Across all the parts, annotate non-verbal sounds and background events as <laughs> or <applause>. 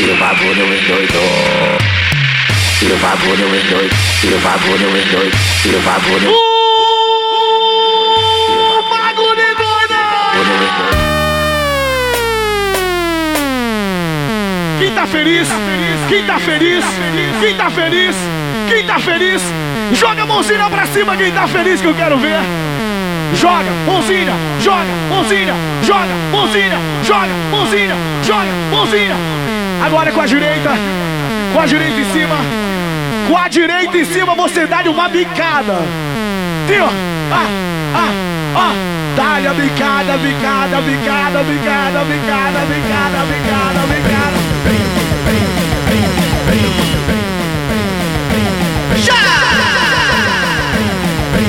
E o bagulho endoidou. E o bagulho endoidou. E o bagulho endoidou. E o bagulho. O bagulho endoidou. Quem tá feliz? Quem tá feliz? Quem tá feliz? Quem tá feliz? Joga a mãozinha pra cima quem tá feliz que eu quero ver. Joga, mãozinha, joga, mãozinha, joga, mãozinha, joga, mãozinha, joga, mãozinha. Agora com a direita, com a direita em cima, com a direita em cima você dá-lhe uma bicada. Ó. Ah, ah, ah. Dá-lhe a bicada, bicada, bicada, bicada, bicada, bicada, bicada, bicada.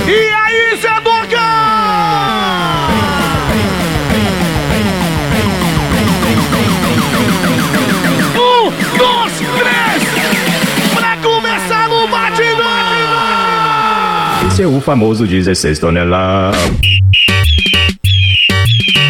E aí, Zé É o famoso 16 toneladas.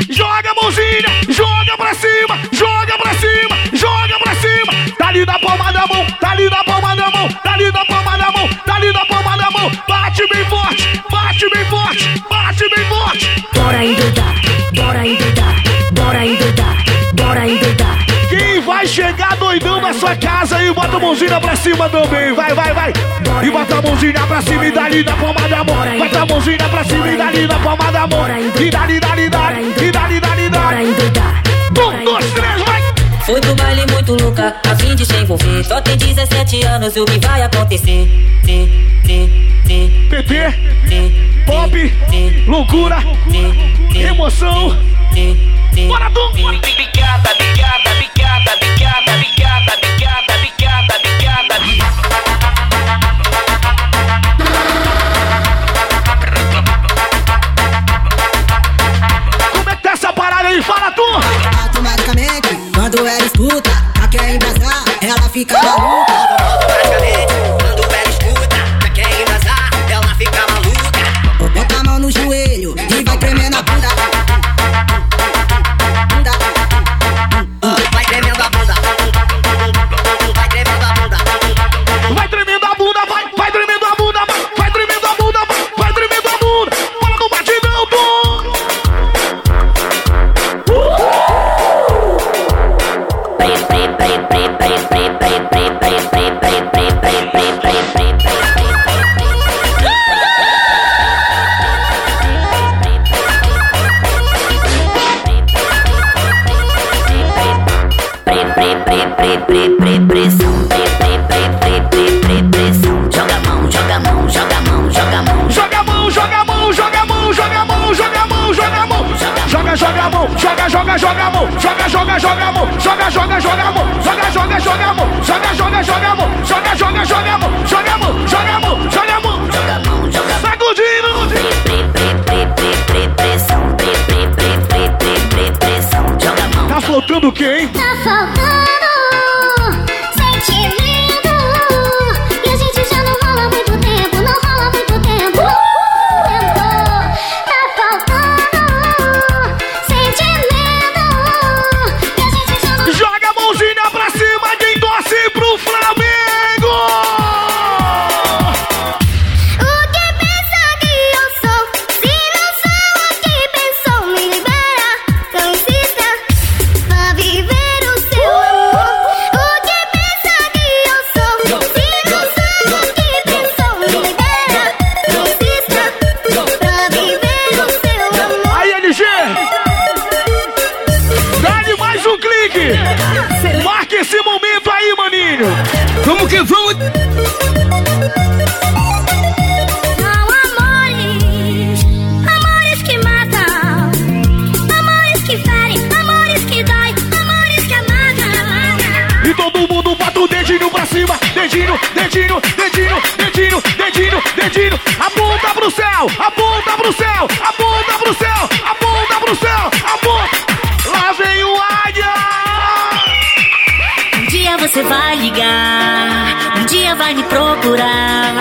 Joga a mãozinha, joga pra cima, joga pra cima, joga pra cima. Tá ali na palma da mão, tá ali na palma da mão, tá ali na palma da mão, tá ali na palma da mão. Bate bem forte, bate bem forte, bate bem forte. Bora endoidar, bora endoidar, doidão na sua casa e bota a mãozinha pra cima também, vai, vai, vai. E bota a mãozinha pra cima e dali na palma da mão. Bota a mãozinha pra cima e dali na palma da mão. E dali, dali, dali, e dali, dali, dali. Um, dois, três, vai. Fui pro baile muito louca, a fim de se envolver. Só tem 17 anos, o que vai acontecer? Tê, tê, PT, tê, pop, loucura, emoção. Bora, bora. Picada, picada, picada, picada, picada, picada, picada, picada. Como é que tá essa parada aí? Fala tu! Automaticamente, quando ela escuta, a quer embrasar, ela fica maluca. Dedinho, dedinho, dedinho, dedinho, dedinho, dedinho! Aponta pro céu! Aponta pro céu! Aponta pro céu! Aponta pro céu! Aponta! Lá vem o águia! Um dia você vai ligar, um dia vai me procurar.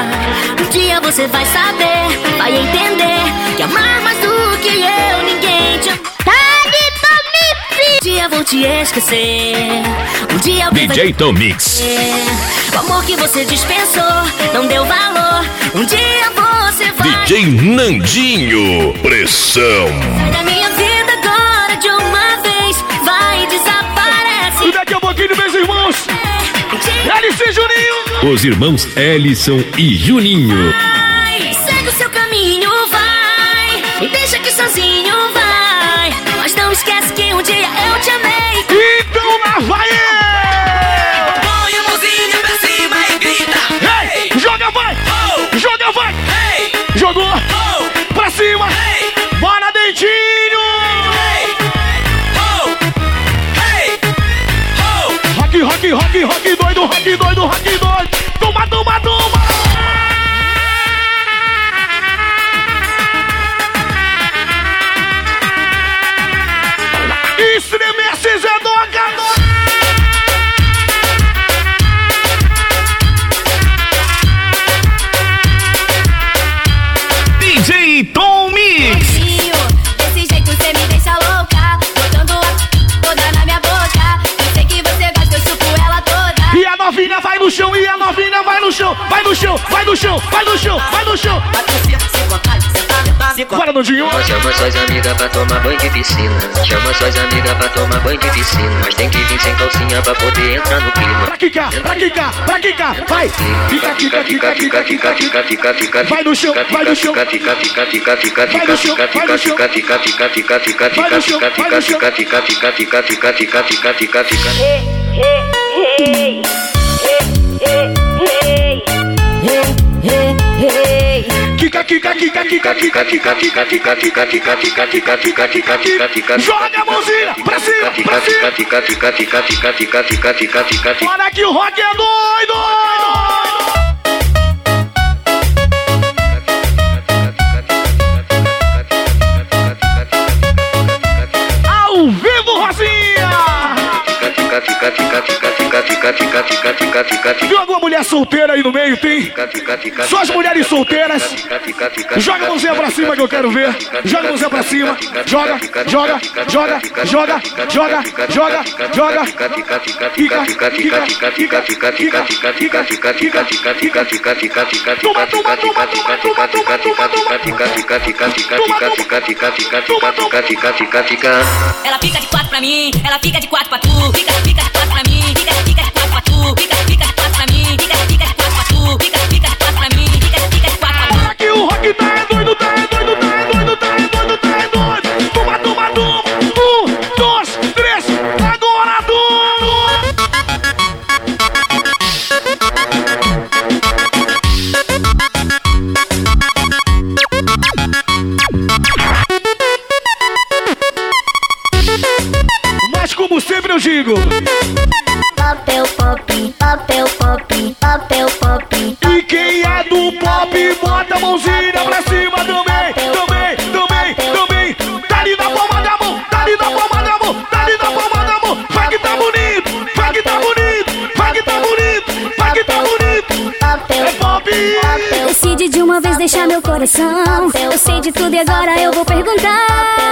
Um dia você vai saber, vai entender que amar mais do que eu dia vou te esquecer. Um dia alguém vai DJ Tom Mix. o amor que você dispensou não deu valor. Um dia você vai DJ Nandinho. Pressão. sair da minha vida agora de uma vez. Vai e desaparece. E daqui a pouquinho, meus irmãos, dia LC Juninho. Os irmãos Ellison e Juninho. Te amei. Então lá vai ele. Põe a mãozinha pra cima e grita. Ei, joga, vai. Oh, Joga, vai. hey, Jogou. oh, Pra cima. hey, Bora, Dentinho. hey, hey. Rock, rock, rock, rock doido, rock doido, rock doido. No chão, vai no chão, vai no chão, vai no chão, vai no Nandinho. Chama suas amigas pra tomar banho de piscina. Chama suas amigas pra tomar banho de piscina. Mas tem que vir sem calcinha pra poder entrar no clima. Pra quicar, pra quicar, pra quicar. Vai. Fica, fica, fica, fica, fica, fica. fica, fica, Vai no chão, vai no chão. fica, fica, fica, fica, fica, Vai no chão, fica, vai no chão. fica, fica, fica, fica, fica, Vai no chão, fica, vai no chão. fica, fica, fica, fica, fica, fica, fica, fica, fica. Kika, kika, kika, kika, kika, kika, kika, kika, kika, kika, kika, kika, kika, kika, kika, kika. Joga a mãozinha pra cima, pra cima. Fica, fica, fica, fica, fica, fica, fica, fica, fica. Joga a mãozinha pra cima, pra cima. Olha que o rock é doido! Viu alguma mulher solteira aí no meio? Tem? Só as mulheres solteiras. Joga a mãozinha pra cima que eu quero ver. Joga a mãozinha pra cima. Joga, joga, joga, joga, joga, joga, joga. Fica, fica, fica, fica, fica, fica, fica, fica, fica, fica. Toma, toma, toma, toma, toma, toma, toma, toma. Ela fica de quatro pra mim, ela fica de quatro pra tu. Fica, fica quatro pra mim, fica, fica pra tu. Fica, fica pra coração. Eu sei de tudo e agora eu vou perguntar.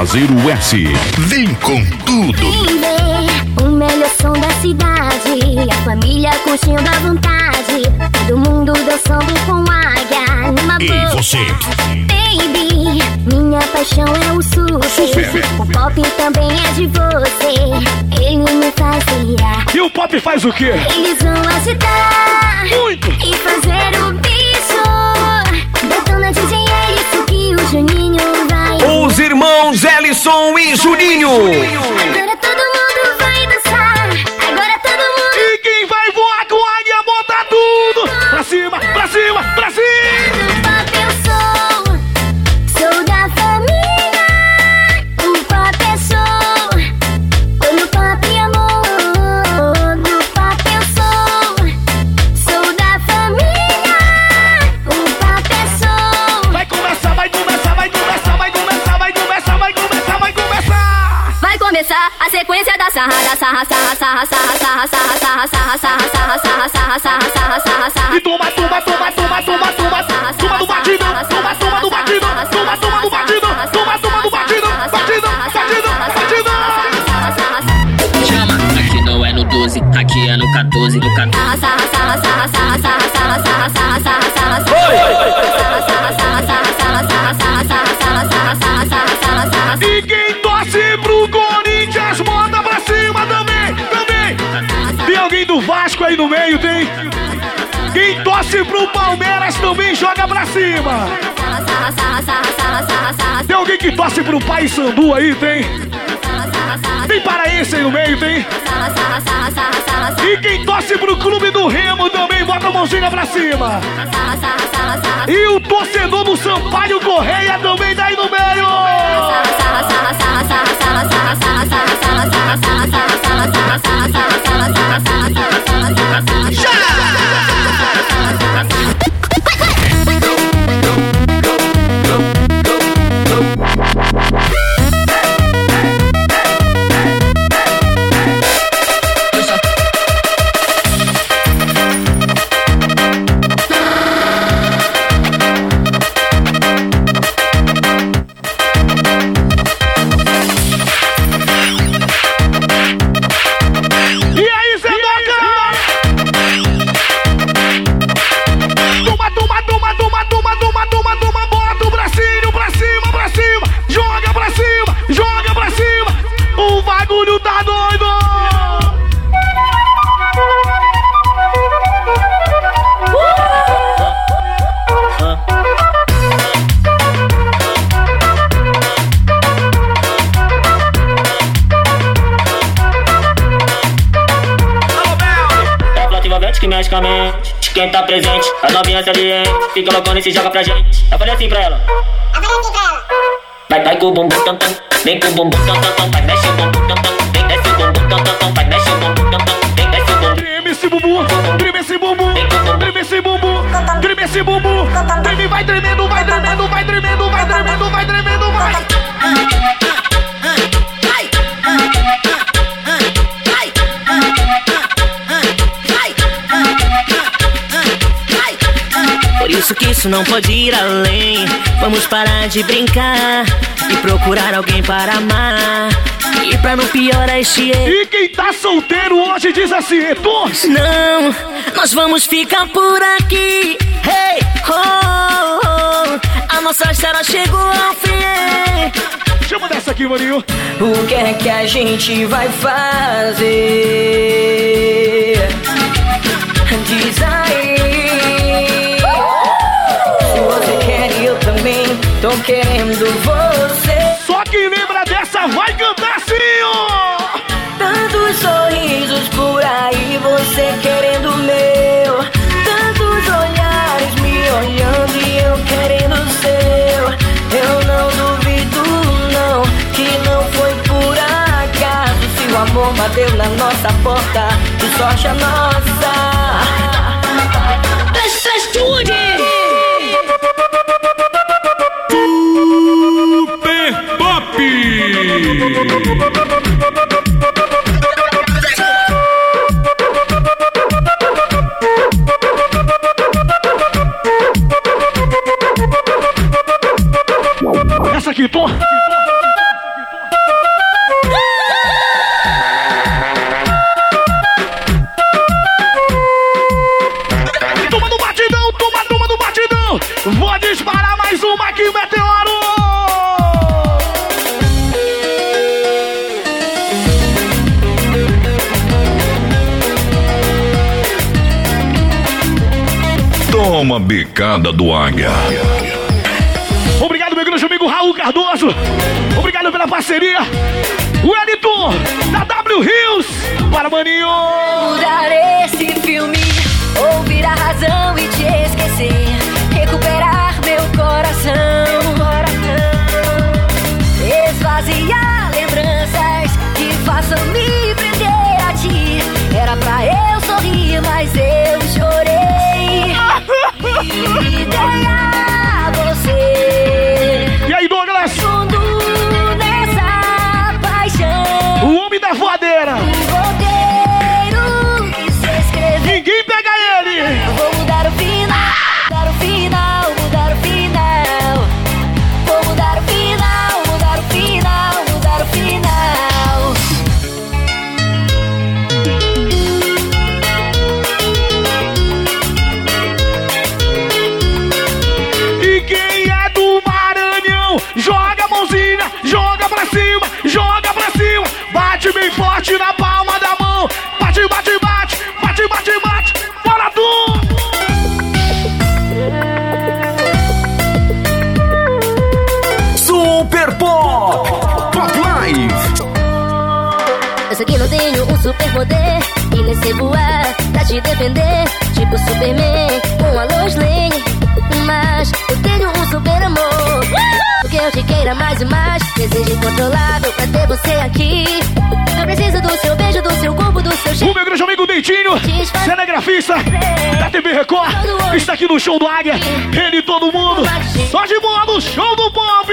Fazer o S. Vem com tudo. Vem ver o melhor som da cidade. A família curtindo à vontade. Todo mundo dançando com águia numa E boa. você? Baby, minha paixão é o sushi. O pop também é de você. Ele me faz virar. E o pop faz o quê? Eles vão agitar sarra, sarra, sarra, sarra, sarra, sarra, sarra, sarra, sarra, sarra. E toma, toma, toma, toma, toma, toma, toma do batido, toma, toma do batido, toma, toma do batido, toma, toma do batido, batido, batido, batido. Chama, aqui não é no 12, aqui é no 14, no 14. Sarra, sarra, sarra, sarra, sarra, sarra, sarra, sarra, sarra, sarra, sarra, sarra. E aí no meio, tem? Quem torce pro Palmeiras também joga pra cima. Tem alguém que torce pro Pai Sandu aí, tem? Tem paraense aí no meio, tem? E quem torce pro Clube do Remo também bota a mãozinha pra cima. E o torcedor do Sampaio Correia também tá aí no meio. E presente, a novinha saliente. Fica loucona e se joga pra gente. Eu falei assim pra ela. Vai, vai com o bumbum tam tam. Vem com o bumbum tam tam tam. Vai, mexe o bumbum tam tam. Vem, desce o bumbum tam tam tam. Vai, mexe o bumbum tam tam. Vem, desce o bumbum. Treme esse bumbum, treme esse bumbum, treme esse bumbum, treme esse bumbum. Treme, vai tremendo, vai tremendo, vai tremendo, vai tremendo, vai tremendo, vai. Por isso que isso não pode ir além. Vamos parar de brincar e procurar alguém para amar. E pra não piorar este erro. E quem tá solteiro hoje diz assim, Etor. Não, nós vamos ficar por aqui. Hey, oh, oh, oh. A nossa história chegou ao fim. Chama dessa aqui, maninho. O que é que a gente vai fazer? Diz aí. Tô querendo você. Só quem lembra dessa vai cantar assim, ó. Tantos sorrisos por aí, você querendo meu. Tantos olhares me olhando e eu querendo seu. Eu não duvido, não, que não foi por acaso. Se o amor bateu na nossa porta, que sorte a nossa. Super Hey! Toma bicada do águia. Obrigado, meu grande amigo Raul Cardoso. Obrigado pela parceria. Superman com a Lois Lane. Mas eu tenho um super amor, porque eu te queira mais e mais, desejo incontrolável pra ter você aqui. Eu preciso do seu beijo, do seu corpo, do seu O cheiro. meu grande amigo Dentinho, cinegrafista da TV Record, está aqui no show do Águia. Ele e todo mundo, só de boa no show do Pop.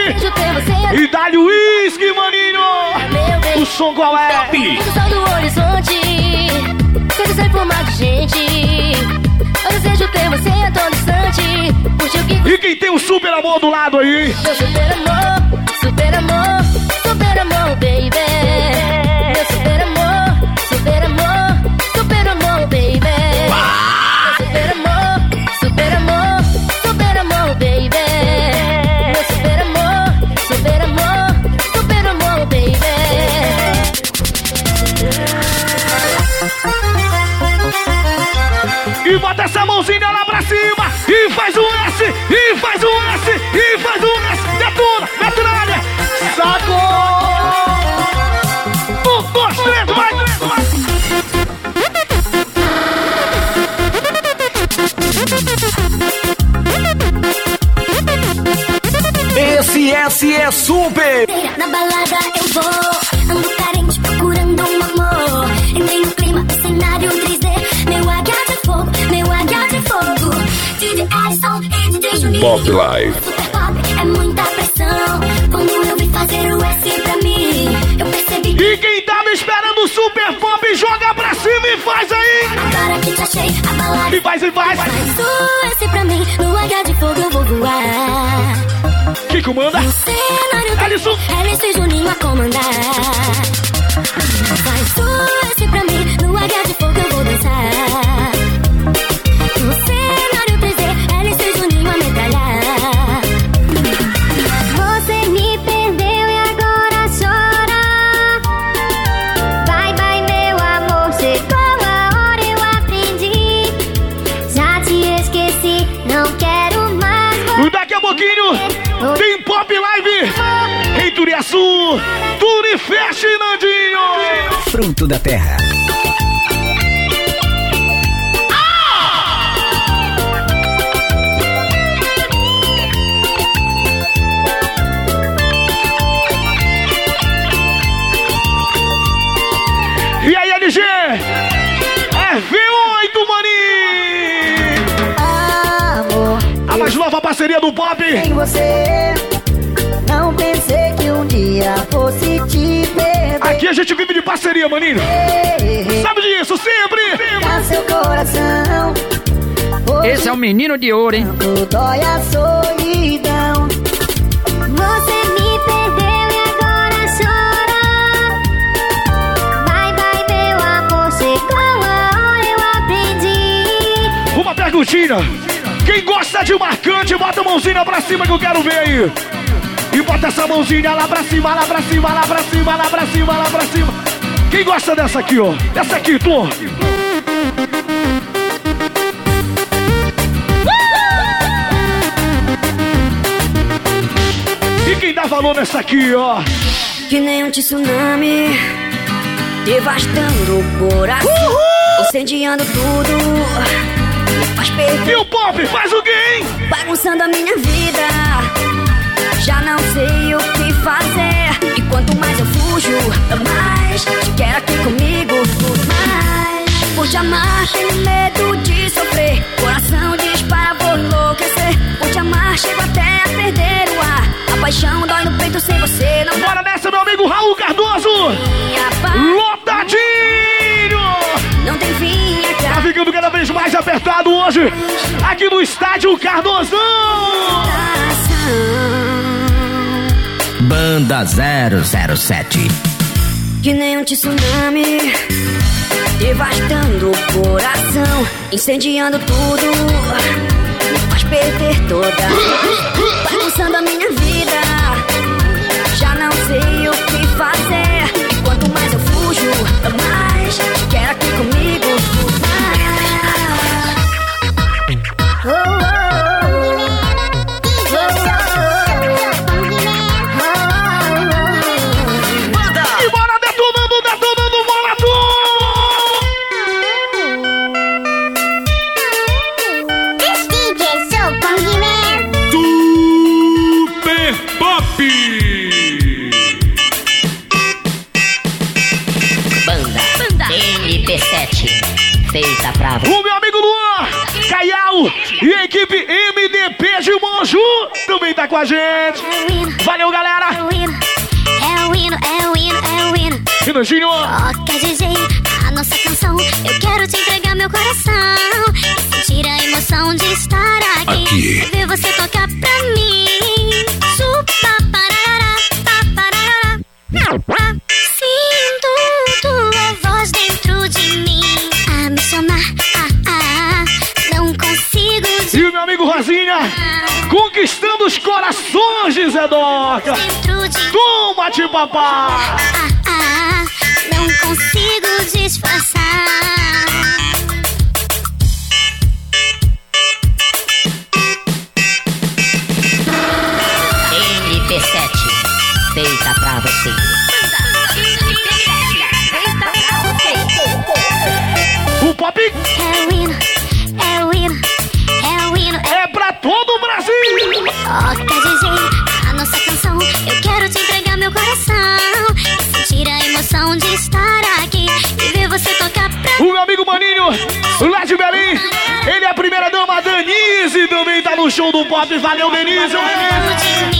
E dá-lhe uísque, maninho. Bem. O som qual é? Tudo só do horizonte ser formado de gente Eu desejo ter você a todo instante Curte o que E quem tem um super amor do lado aí? Meu super amor, super amor, é Super! Na balada eu vou, ando carente procurando um amor. Entrei no clima, cenário 3D. Meu águia de fogo, meu águia de fogo. DJ Edson e DJ Juninho. Pop Live. Super pop é muita pressão. Quando eu vim fazer o S pra mim, eu percebi E quem tava esperando o Super Pop, joga pra cima e faz aí. agora que te achei, a balada. E faz, e faz. Faz o S pra mim, Comanda? Cenário Alisson. Alisson e Juninho a comandar. Faz o Live em Turiaçu. Turifest, Nandinho. Fruto da Terra. E aí, LG? É V8, maninho. Amor, A mais nova parceria do Pop. em você. Dia fosse te perder. Aqui a gente vive de parceria, maninho. Sabe disso, sempre. Seu coração. Esse é o menino de ouro, hein? Dói a solidão. Você me perdeu e agora chora. Vai, vai, meu amor, chegou a hora, eu aprendi. Uma perguntinha. Quem gosta de marcante, bota a mãozinha pra cima que eu quero ver aí. Bota essa mãozinha lá pra cima, lá pra cima, lá pra cima, lá pra cima, lá pra cima. Quem gosta dessa aqui, ó? Essa aqui, tu. E quem dá falou nessa aqui, ó. Que nem um tsunami Devastando o coração Uhul! Incendiando tudo faz E o pop faz o quê, hein? Bagunçando a minha vida Já não sei o que fazer. E quanto mais eu fujo Mais. Te quero aqui comigo Mais. Por te amar tenho medo de sofrer. Coração dispara, vou enlouquecer. Por te amar chego até a perder o ar. A paixão dói no peito sem você não Bora nessa, meu amigo Raul Cardoso! Lotadinho! Não tem fim, é Tá ficando cada vez mais apertado hoje, aqui no estádio Cardozão! Banda 007. Que nem um tsunami Devastando o coração Incendiando tudo Me faz perder toda Bagunçando a minha vida Já não sei o que fazer E quanto mais eu fujo Mais quero aqui comigo feita pra. O meu amigo Luan, Caial e a equipe MDP de Monju também tá com a gente. Valeu, É galera! o hino, é o hino, é o hino, é o hino. Renanjinho, Toca, DJ, a nossa canção. Eu quero te entregar meu coração. E sentir a emoção de estar aqui. Aqui. Ver você tocar pra mim. De Zedoca. dentro de Toma, de papá! ah, ah, não consigo disfarçar. MP7, feita pra você. O pop É o hino, é o hino, é o hino, é é pra todo o Brasil! Toca, emoção de estar aqui. E ver você tocar pra O meu amigo Maninho, lá de Belém, ele é a primeira dama, Denise, também tá no show do pop. Valeu, Denise! dentro de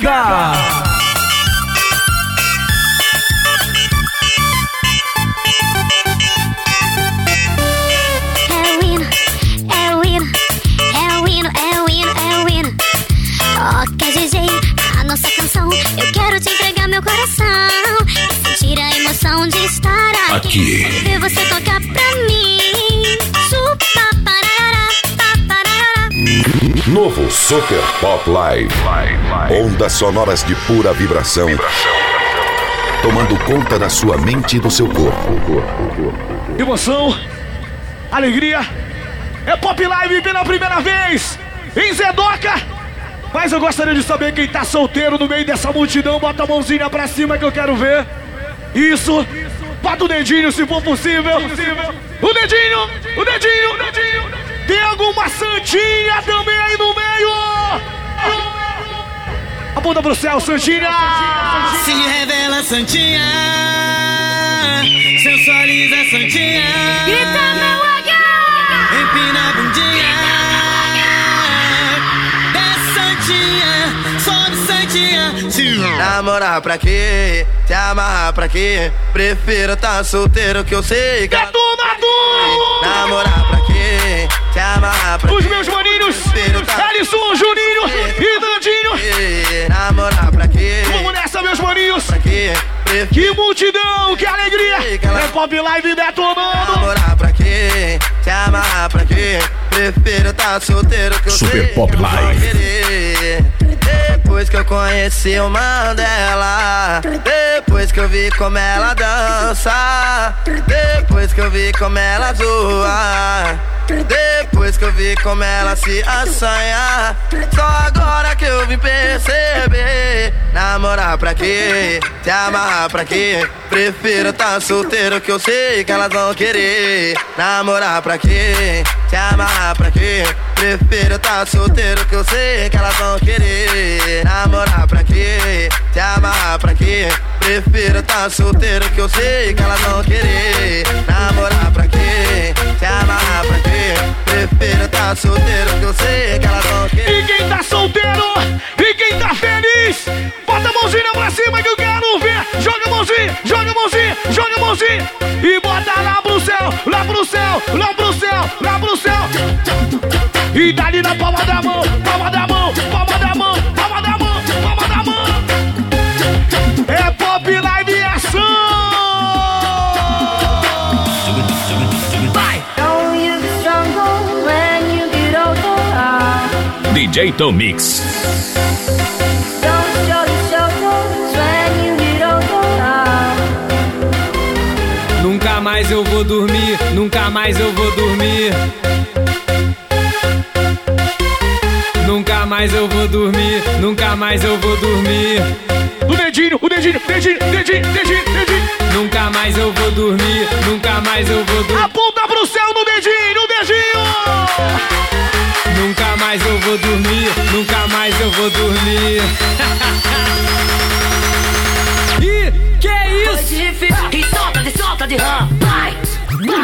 essa Super Pop Live. Ondas sonoras de pura vibração. Tomando conta da sua mente e do seu corpo. Emoção, alegria, é Pop Live pela primeira vez em Zedoca. Mas eu gostaria de saber quem tá solteiro no meio dessa multidão. Bota a mãozinha pra cima que eu quero ver. Isso. Bota o dedinho se for possível. O dedinho, o dedinho. Tem alguma santinha também aí no meio? Aponta pro céu, santinha. Se revela Santinha, sensualiza Santinha. Grita, meu águia! Namorar pra quê? Se amarrar pra quê? Prefiro tá solteiro que eu sei que Detonador! Namorar pra quê? Se amarrar pra Os quê? meus maninhos, tá Alisson, Juninho e Dandinho. Namorar pra quê? Vamos nessa, meus maninhos. Pra quê? Que multidão, que alegria. É Pop Live detonando. Namorar pra quê? Se amarrar pra quê? Prefiro tá solteiro que eu Super sei Pop Live. Depois que eu conheci o Mandela Depois que eu vi como ela dança Depois que eu vi como ela zoa Depois que eu vi como ela se assanha Só agora que eu vim perceber Namorar pra quê? Se amarrar pra quê? Prefiro tá solteiro que eu sei que elas vão querer Namorar pra quê? Se amarrar pra quê? Prefiro tá solteiro que eu sei que elas vão querer Namorar pra quê? Se amarrar pra quê? Prefiro tá solteiro que eu sei que elas vão querer Namorar pra quê? Se amarrar pra quê? Prefiro tá solteiro que eu sei que elas vão querer E quem tá solteiro e quem tá feliz, bota a mãozinha pra cima que eu quero ver. Joga a mãozinha, joga a mãozinha, joga a mãozinha. E bota lá pro céu, lá pro céu, lá pro céu, lá pro céu. E dali na palma da mão, palma da mão, palma da mão, DJ Tom Mix. Nunca mais eu vou dormir, nunca mais eu vou dormir. Nunca mais eu vou dormir, nunca mais eu vou dormir. O dedinho, o dedinho, dedinho, dedinho, dedinho, dedinho. Nunca mais eu vou dormir, nunca mais eu vou dormir. Aponta pro céu no dedinho, no dedinho. Nunca mais eu vou dormir, nunca mais eu vou dormir. <laughs> Ih, que é Foi isso? difícil. E solta de solta de rã. Vai.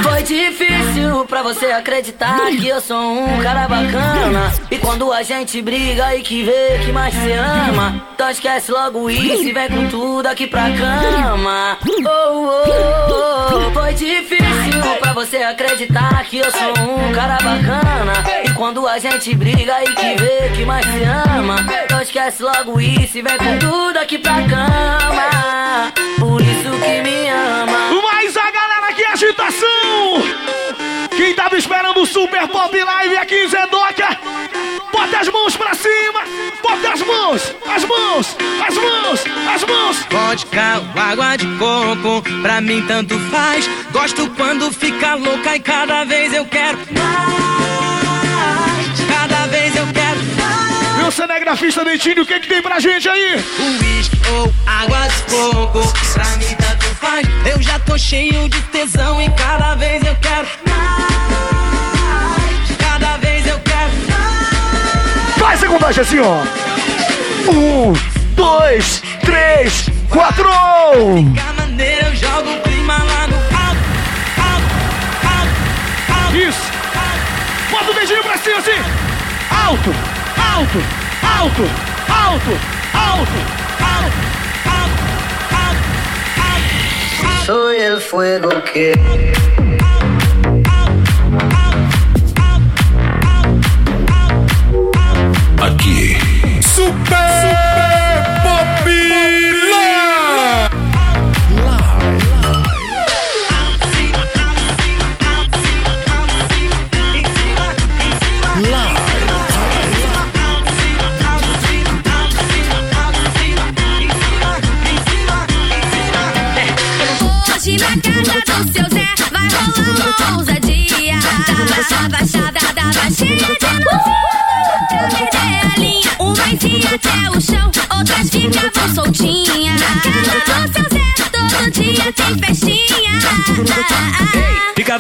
Foi difícil pra você acreditar que eu sou um cara bacana. E quando a gente briga e que vê que mais se ama, então esquece logo isso e vem com tudo aqui pra cama. Oh, oh, oh. Foi difícil você acreditar que eu sou um cara bacana. E quando a gente briga e que vê que mais se ama, então esquece logo isso e vem com tudo aqui pra cama. Por isso que me ama. Mas a galera aqui, agitação! Quem tava esperando o Super Pop Live aqui em Zedoca, bota as mãos pra cima! Bota as mãos! As mãos! As mãos! As mãos! Vodka água de coco, pra mim tanto faz. Gosto quando fica louca e cada vez eu quero mais. Cada vez eu quero mais. Meu cinegrafista Dentinho, o que, que tem pra gente aí? Uísque ou água de coco, pra mim tanto faz. Eu já tô cheio de tesão e cada vez eu quero mais. Faz a contagem assim, ó! Um, dois, três, quatro! Da maneira eu jogo o clima lá no alto, alto, alto, alto. Isso! Bota o dedinho pra cima assim! Alto! Alto! Alto! Alto! Alto! Soy el fuego que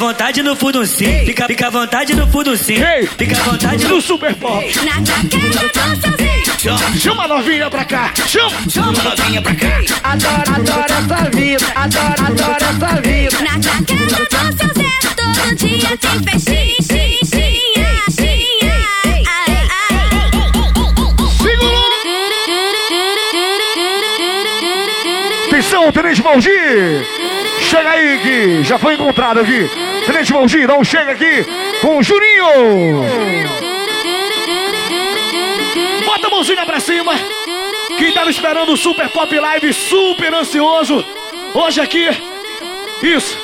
vontade no fundo sim, fica, fica à vontade no fundo sim. Fica à vontade no Super Pop. Zé. Chama, a novinha pra cá! Chama! Chama a novinha pra cá! Adoro, adoro essa vida, adoro, adoro essa vida. Na casa do seu Zé todo dia tem festinha. Atenção, Tenente Valdir! Chega aí, que já foi encontrado aqui. Tenente Valdir, dá um chega aqui com o Juninho! Bota a mãozinha pra cima! Quem tava esperando o Super Pop Live, super ansioso, hoje aqui. Isso,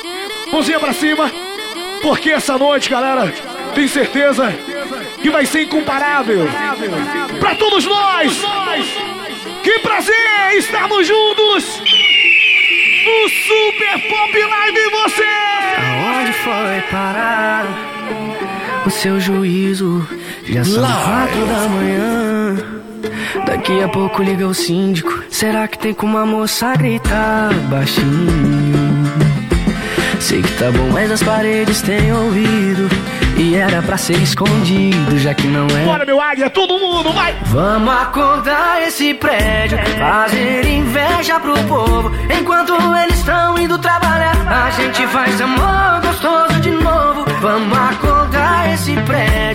mãozinha pra cima. Porque essa noite, galera, tenho certeza que vai ser incomparável. Pra todos nós! Que prazer estarmos juntos! No Super Pop Live você! Aonde foi parar o seu juízo? Já são quatro da manhã. Daqui a pouco liga o síndico. Será que tem como a moça gritar baixinho? Sei que tá bom, mas as paredes têm ouvido. E era pra ser escondido, já que não é. Bora, meu águia, todo mundo, vai! Vamos acordar esse prédio, fazer inveja pro povo. Enquanto indo trabalhar, a gente faz amor gostoso de novo. Vamos acordar esse prédio,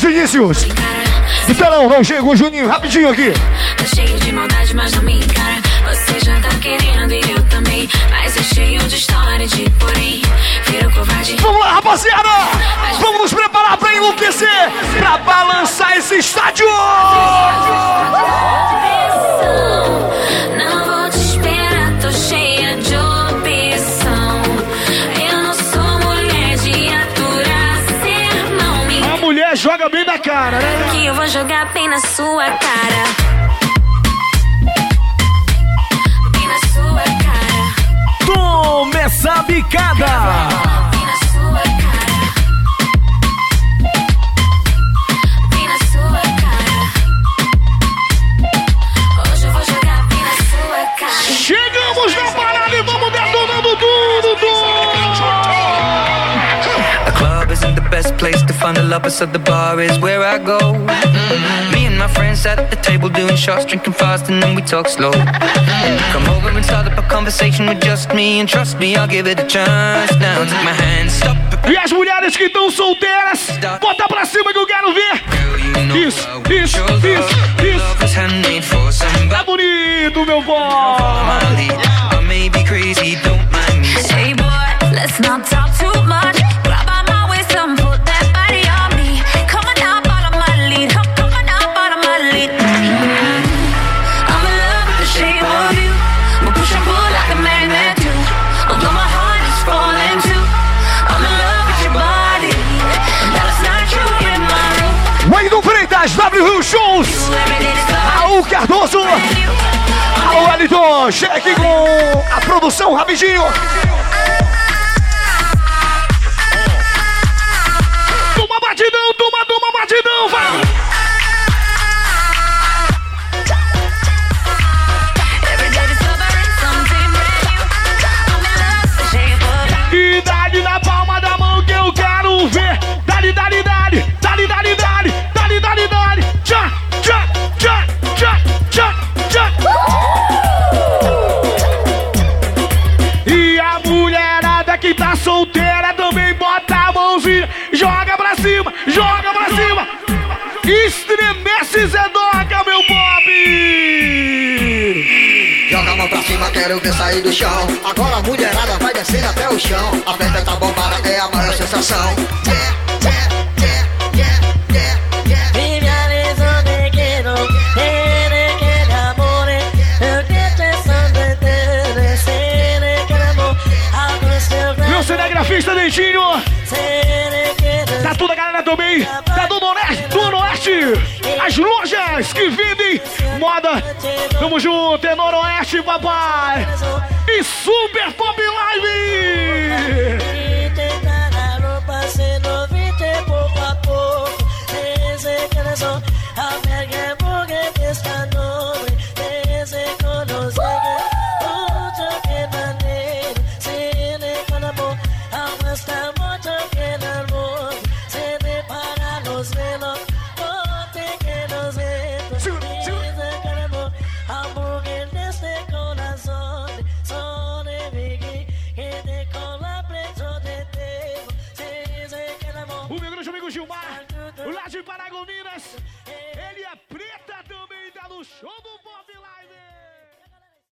Vinícius. Do telão, não chega o Juninho, rapidinho aqui. Tá cheio de maldade, mas não me encara. Você já tá querendo e eu também. Mas é cheio de história de porém. Vira covarde. Vamos lá, rapaziada! Vamos nos preparar pra enlouquecer, pra balançar esse estádio! Não cara, né? que eu vou jogar bem na sua cara. To find the lovers, so the bar is where I go. Mm. Me and my friends at the table doing shots, drinking fast, and then we talk slow. Mm. Come over and start up a conversation with just me, and trust me, I'll give it a chance. Now take my hand, stop. E as mulheres que estão solteiras, bota pra cima que eu quero ver! Isso, isso, isso, isso! Love was handmade for somebody. Tá bonito, meu boy! My lead. I may be crazy, don't mind me. Hey boy, let's not talk too much. Freitas, W Shows! Raul Cardoso! Alô, Wellington! Cheque com a produção rapidinho! Toma batidão, toma, toma batidão, vai! quero ver sair do chão. Agora a mulherada vai descer até o chão. A festa tá bombada, é a maior sensação. Yeah, yeah, yeah, yeah. Meu cinegrafista Dentinho! Tá tudo a galera também! bem! Tá do Nordeste. Do as lojas que vendem moda. Tamo junto, é Noroeste, papai. E Super Pop Live.